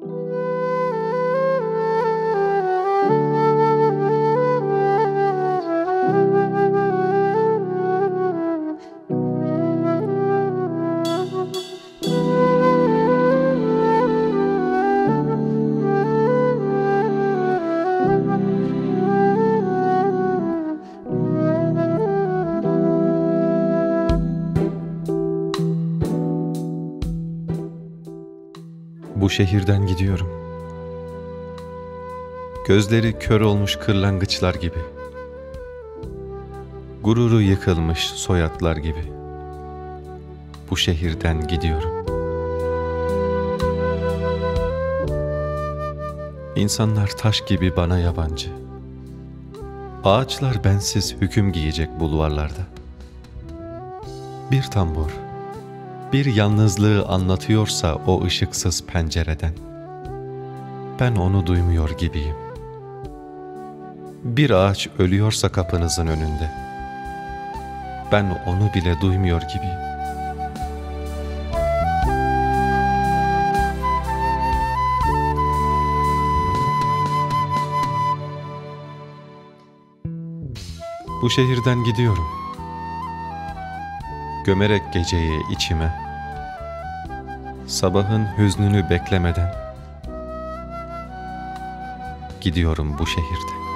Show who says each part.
Speaker 1: you Bu şehirden gidiyorum. Gözleri kör olmuş kırlangıçlar gibi. Gururu yıkılmış soyatlar gibi. Bu şehirden gidiyorum. İnsanlar taş gibi bana yabancı. Ağaçlar bensiz hüküm giyecek bulvarlarda. Bir tambur, bir yalnızlığı anlatıyorsa o ışıksız pencereden, ben onu duymuyor gibiyim. Bir ağaç ölüyorsa kapınızın önünde, ben onu bile duymuyor gibiyim. Bu şehirden gidiyorum. Gömerek geceyi içime, sabahın hüznünü beklemeden gidiyorum bu şehirde.